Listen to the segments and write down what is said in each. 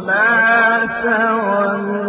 الصلاة والنار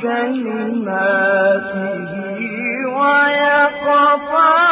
بكلماته ويقطع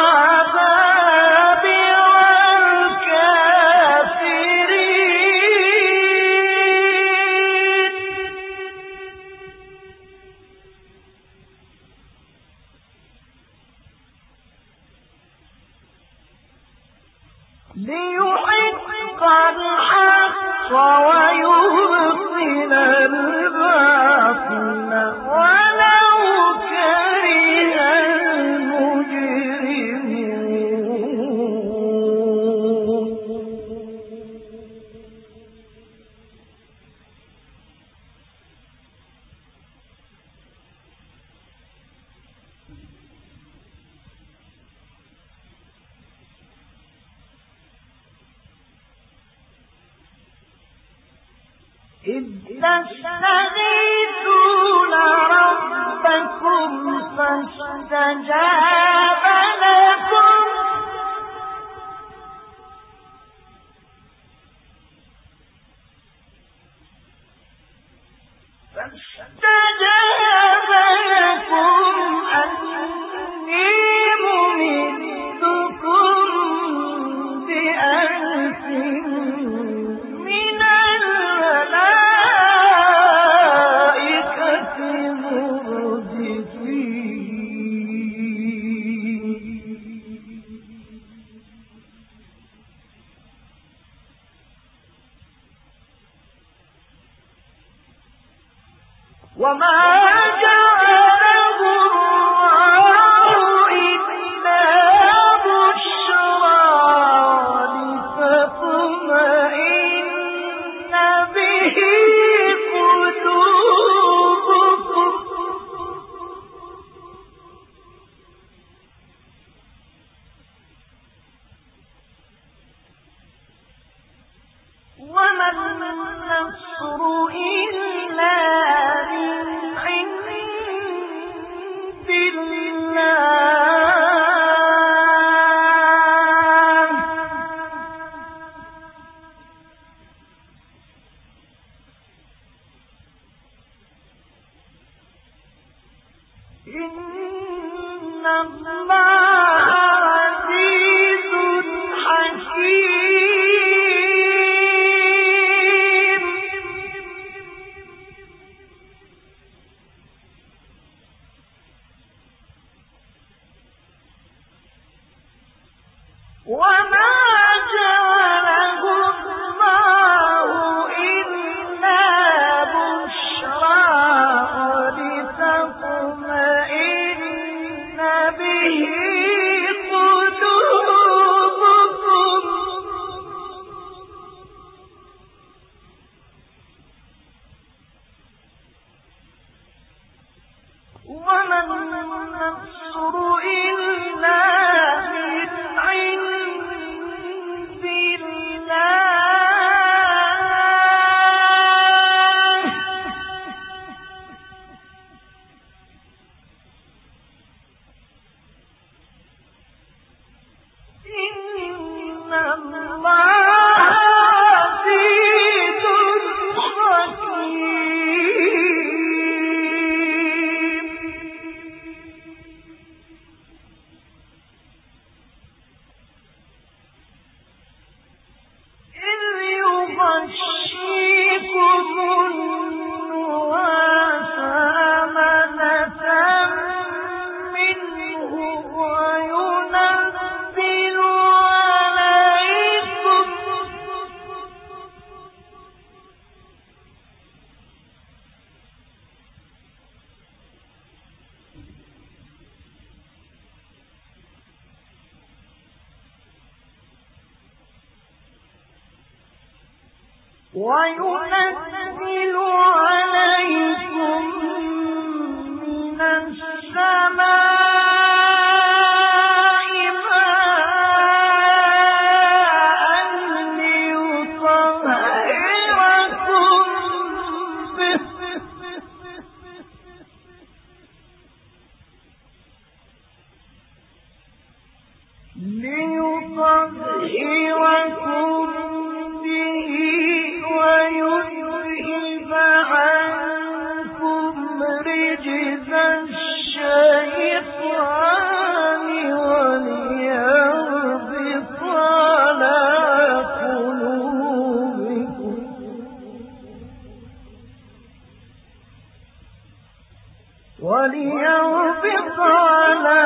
وليربط على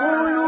قلوبهم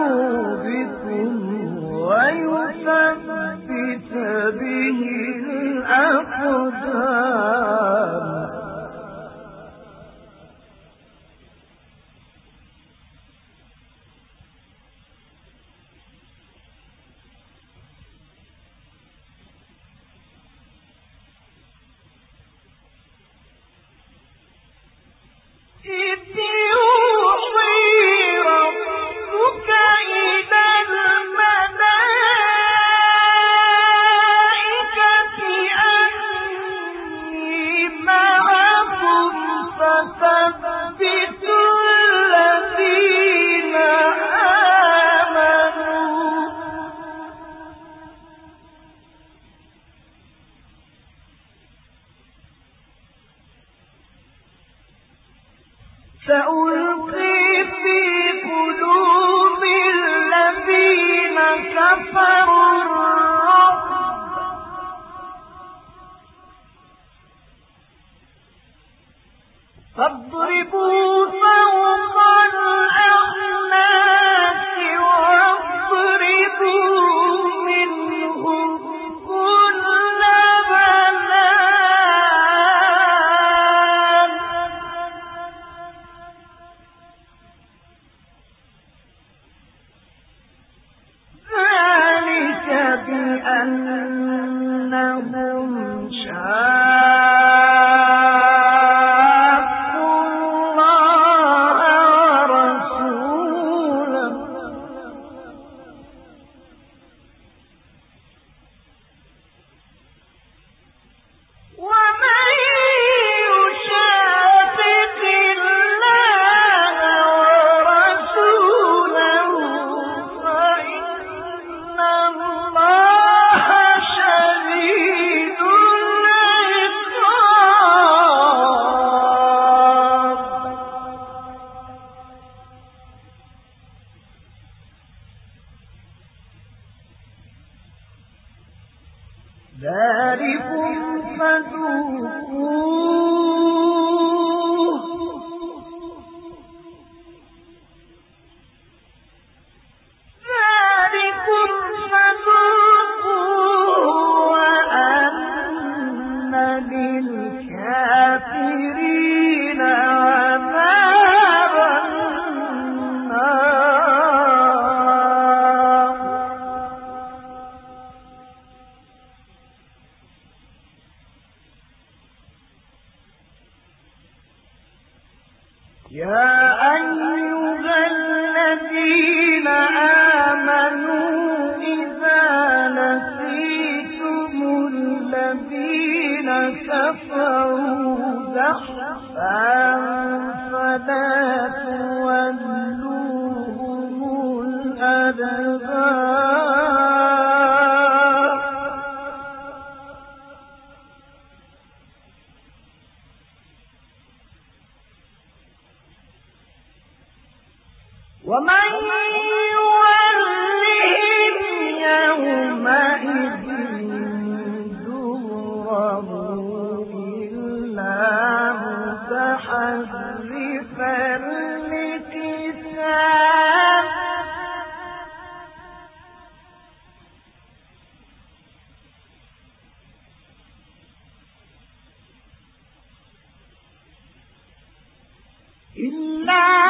إلا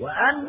وأن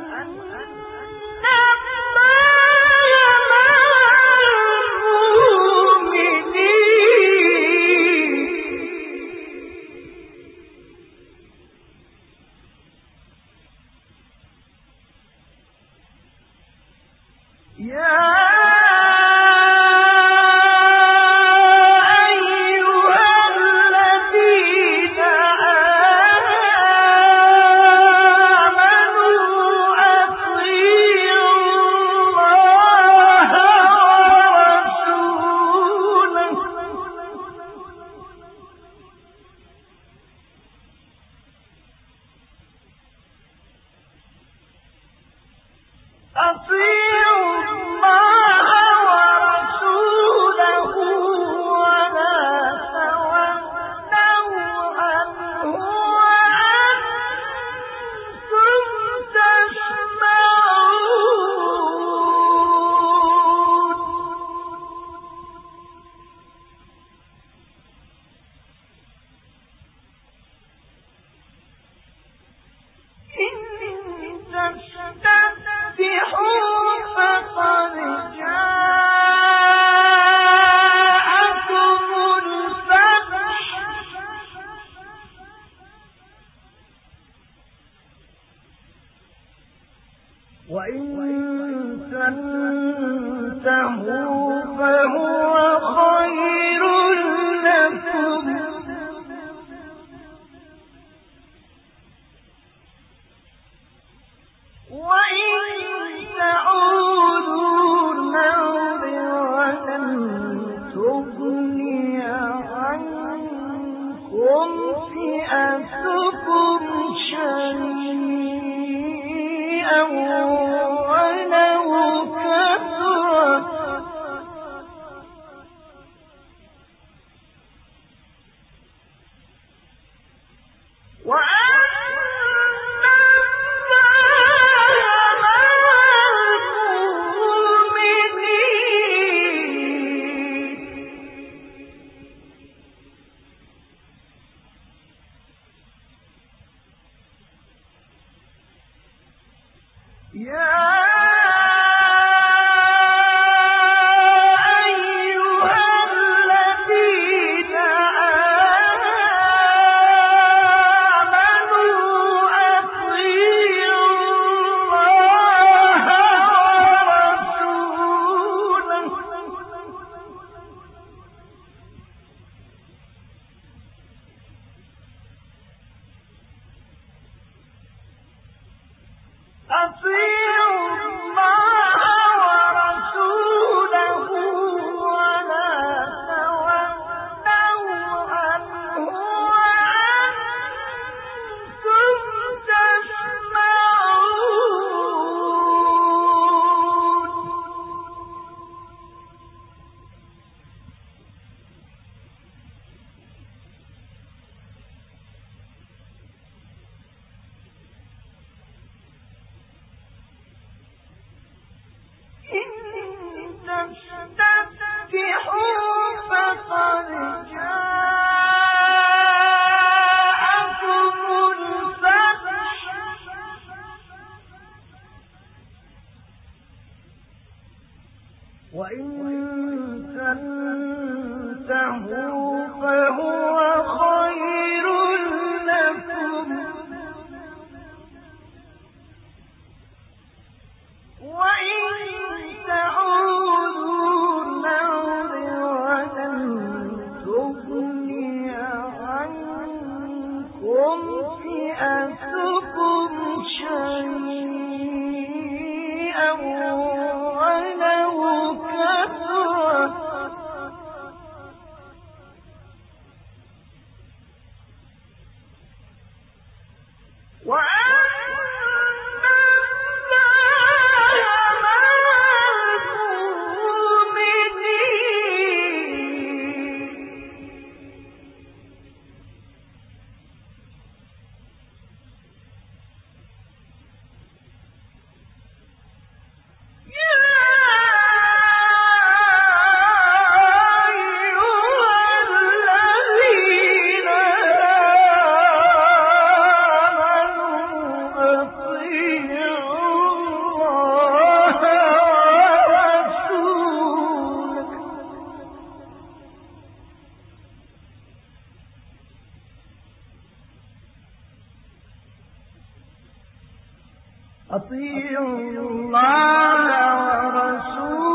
فهو أطيعوا الله ورسوله.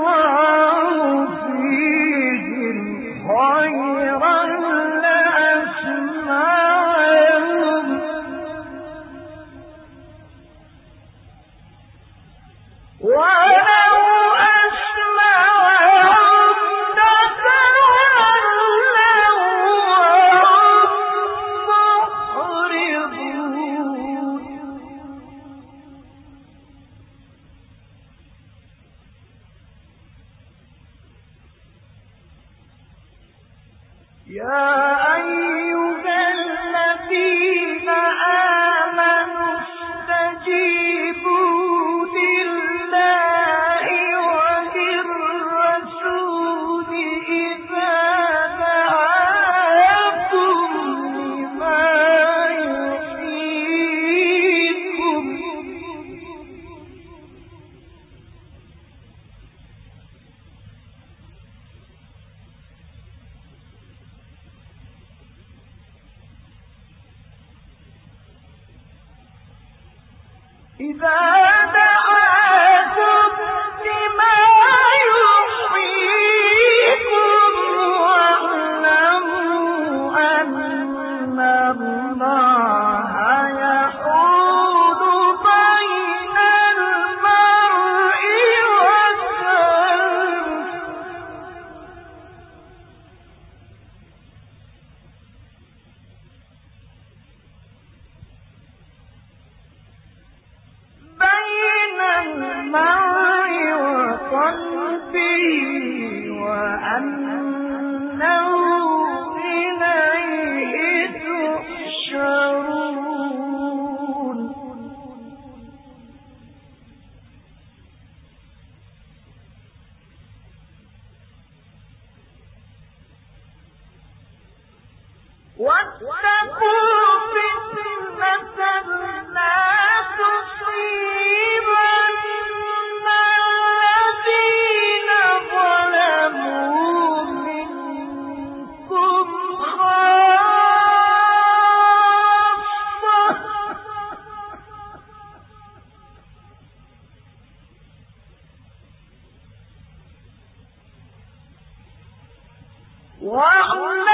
pouring إذا وأولى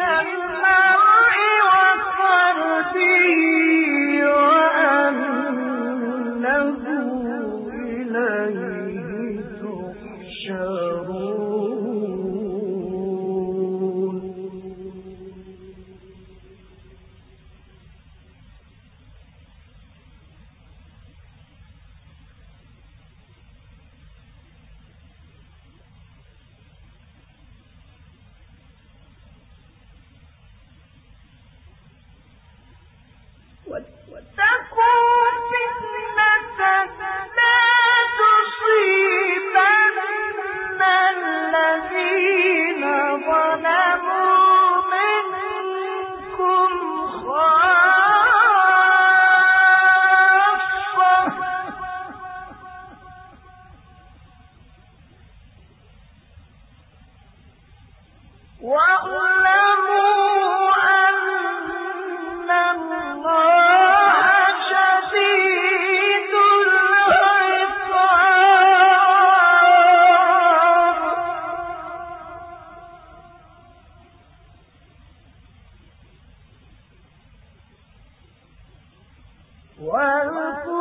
إلا والفرقان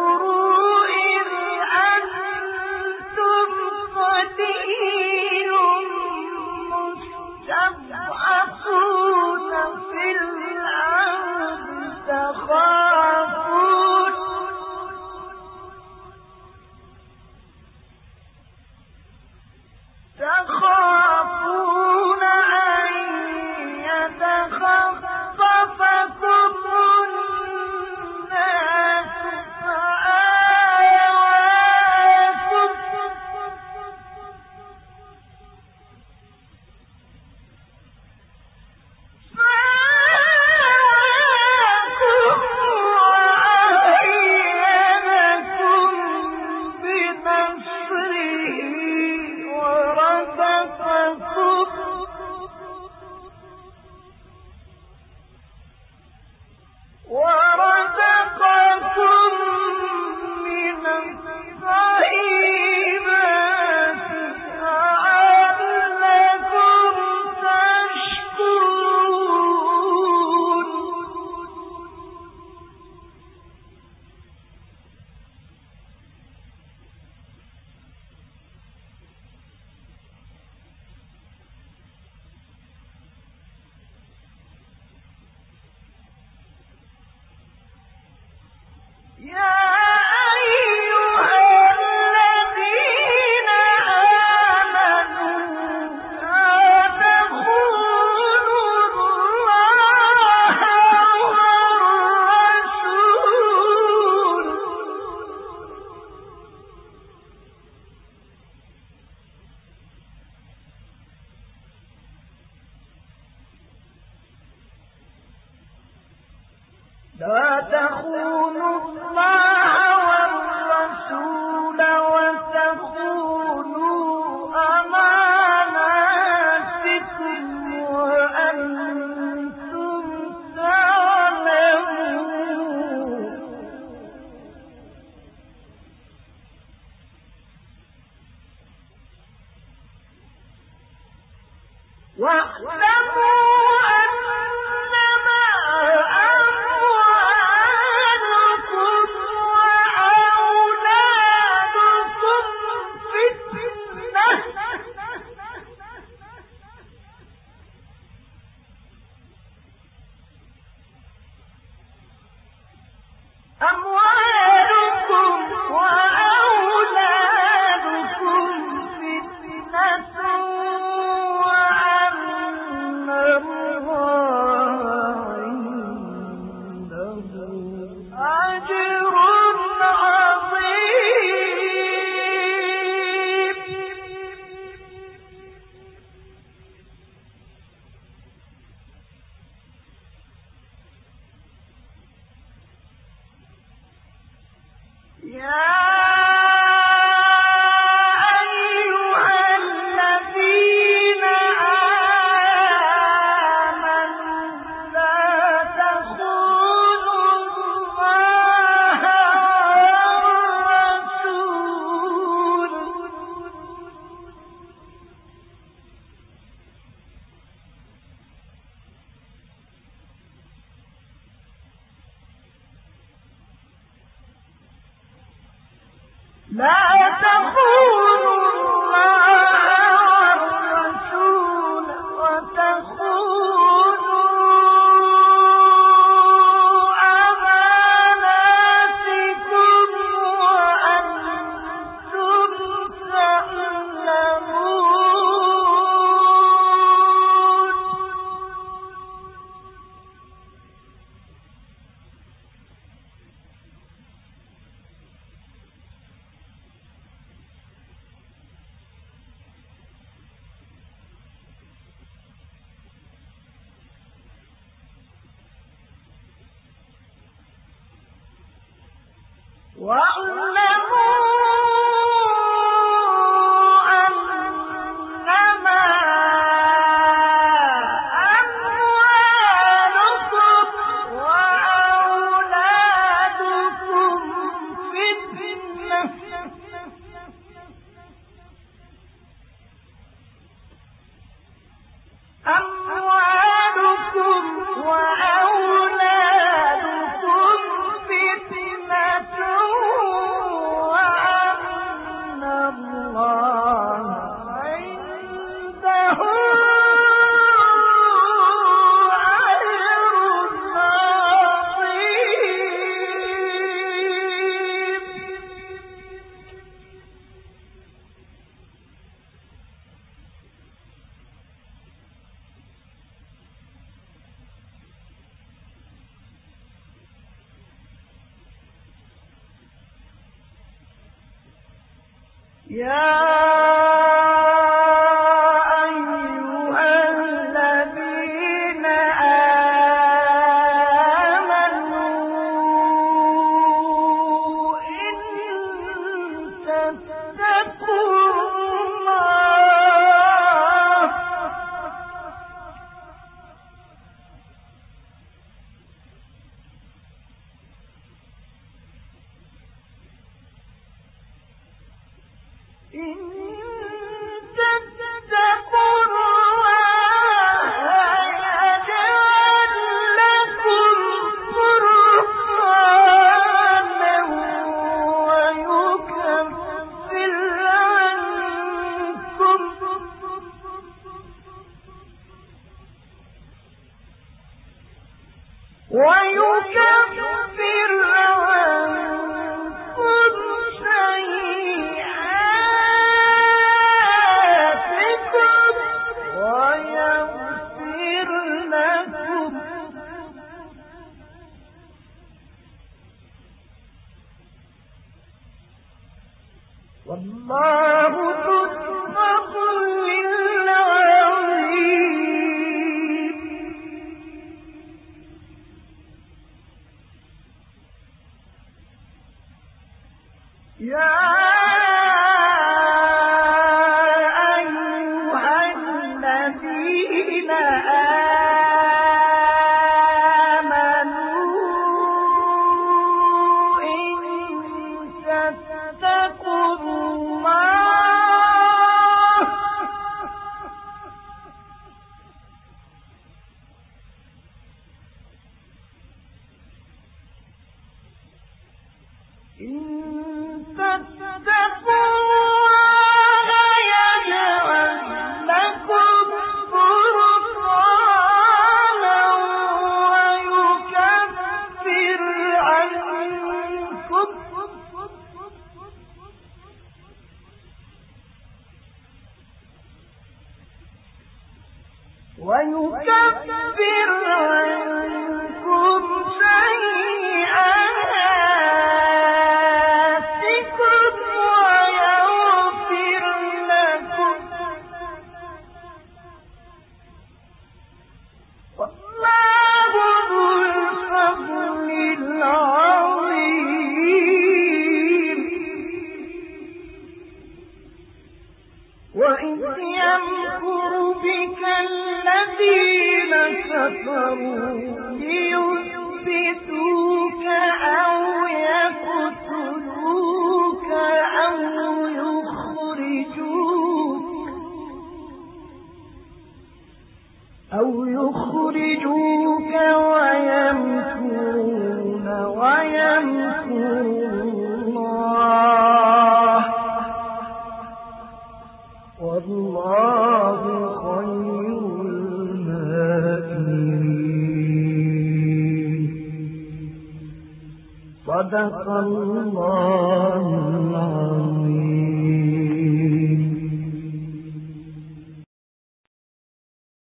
صدق الله العظيم